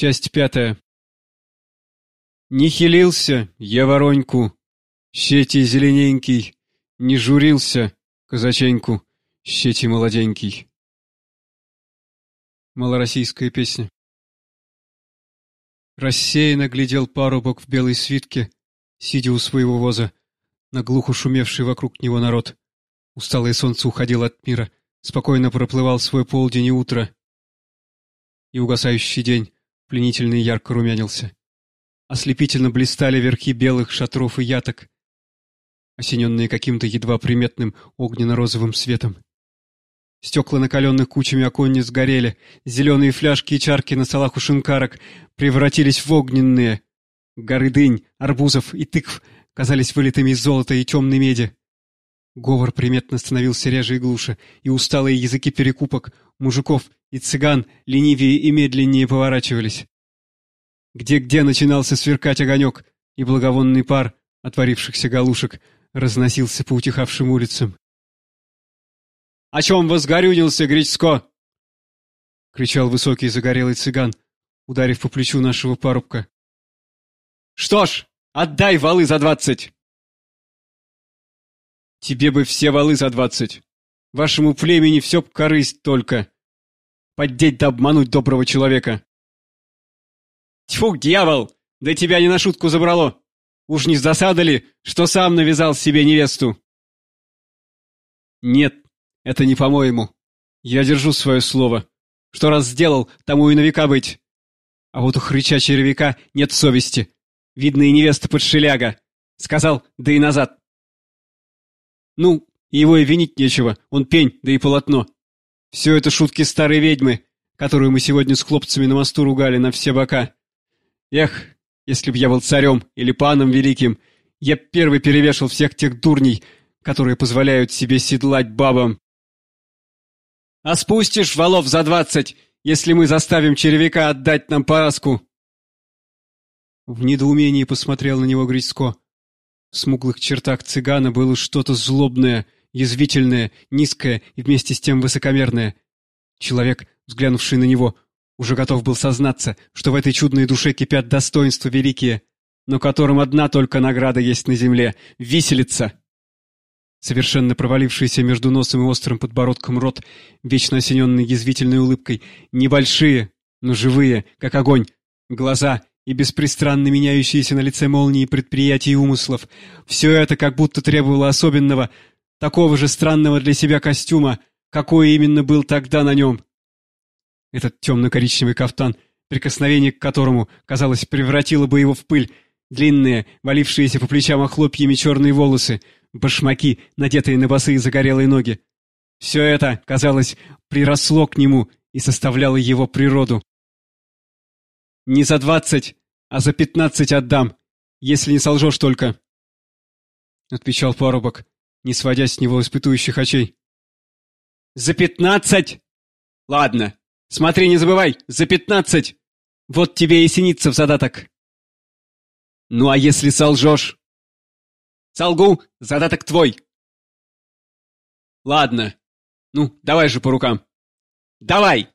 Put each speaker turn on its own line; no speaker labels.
Часть пятая. Не хилился я вороньку, щети зелененький, не журился казаченьку, щети молоденький. Малороссийская песня. Рассеянно глядел парубок в белой свитке, сидя у своего воза, на глухо шумевший вокруг него народ. Усталое солнце уходило от мира, спокойно проплывал свой полдень и утро. И угасающий день пленительно и ярко румянился. Ослепительно блистали верхи белых шатров и яток, осененные каким-то едва приметным огненно-розовым светом. Стекла накаленных кучами оконниц горели, зеленые фляжки и чарки на столах у шинкарок превратились в огненные. Горы дынь, арбузов и тыкв казались вылитыми из золота и темной меди. Говор приметно становился реже и глуше, и усталые языки перекупок, мужиков и цыган ленивее и медленнее поворачивались. Где-где начинался сверкать огонек, и благовонный пар отворившихся галушек разносился по утихавшим улицам. — О чем возгорюнился, Гречко? — кричал высокий загорелый цыган, ударив по плечу нашего парубка. — Что ж, отдай валы за двадцать! — Тебе бы все валы за двадцать. Вашему племени все корысть только. Поддеть да обмануть доброго человека. Тьфу, дьявол! Да тебя не на шутку забрало! Уж не с досады ли, что сам навязал себе невесту? Нет, это не по-моему. Я держу свое слово. Что раз сделал, тому и на века быть. А вот у хрыча червяка нет совести. Видно, и невеста под шеляга. Сказал, да и назад. Ну, его и винить нечего, он пень, да и полотно. Все это шутки старой ведьмы, которую мы сегодня с хлопцами на мосту ругали на все бока. Эх, если б я был царем или паном великим, я первый перевешал всех тех дурней, которые позволяют себе седлать бабам. А спустишь валов за двадцать, если мы заставим червяка отдать нам пораску. В недоумении посмотрел на него Грицко. Смуглых чертах цыгана было что-то злобное — язвительное, низкое и вместе с тем высокомерное. Человек, взглянувший на него, уже готов был сознаться, что в этой чудной душе кипят достоинства великие, но которым одна только награда есть на земле — виселица. Совершенно провалившийся между носом и острым подбородком рот, вечно осененный язвительной улыбкой, небольшие, но живые, как огонь, глаза и беспристранно меняющиеся на лице молнии предприятий и умыслов — все это как будто требовало особенного, такого же странного для себя костюма, какой именно был тогда на нем. Этот темно-коричневый кафтан, прикосновение к которому, казалось, превратило бы его в пыль, длинные, валившиеся по плечам охлопьями черные волосы, башмаки, надетые на босые загорелые ноги. Все это, казалось, приросло к нему и составляло его природу. «Не за двадцать, а за пятнадцать отдам, если не солжешь только», — отвечал парубок, не сводя с него испытующих очей. «За пятнадцать? Ладно, смотри, не забывай, за пятнадцать! Вот тебе и синица в задаток!» «Ну а если солжешь?» «Солгу, задаток твой!» «Ладно, ну, давай же по рукам!» «Давай!»